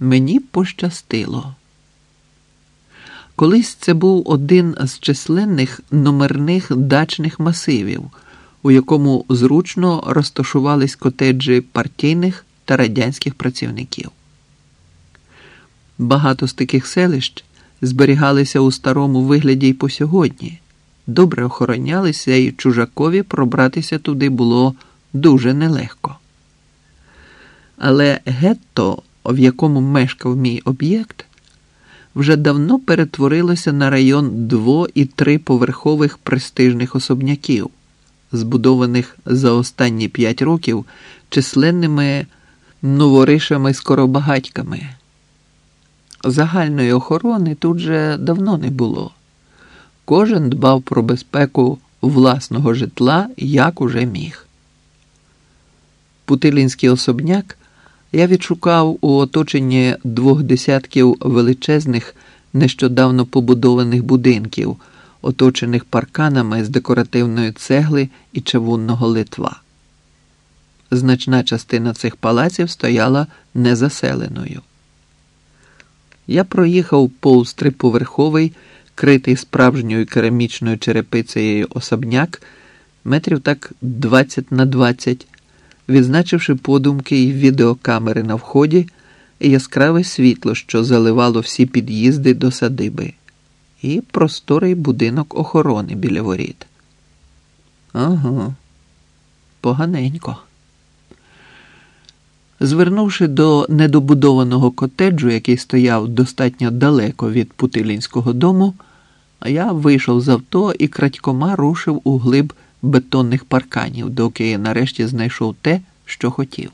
Мені пощастило. Колись це був один з численних номерних дачних масивів, у якому зручно розташувались котеджі партійних та радянських працівників. Багато з таких селищ зберігалися у старому вигляді й по сьогодні, добре охоронялися, і чужакові пробратися туди було дуже нелегко. Але гетто, в якому мешкав мій об'єкт, вже давно перетворилося на район дво- і триповерхових престижних особняків, збудованих за останні п'ять років численними новоришами скоробагатьками. Загальної охорони тут же давно не було. Кожен дбав про безпеку власного житла, як уже міг. Путилінський особняк я відшукав у оточенні двох десятків величезних, нещодавно побудованих будинків, оточених парканами з декоративної цегли і чавунного литва. Значна частина цих палаців стояла незаселеною. Я проїхав повз триповерховий, критий справжньою керамічною черепицею особняк метрів так 20 на 20, відзначивши подумки і відеокамери на вході і яскраве світло, що заливало всі під'їзди до садиби, і просторий будинок охорони біля воріт. Ага, поганенько. Звернувши до недобудованого котеджу, який стояв достатньо далеко від Путилінського дому, я вийшов з авто і крадькома рушив у глиб бетонних парканів, доки нарешті знайшов те, що хотів.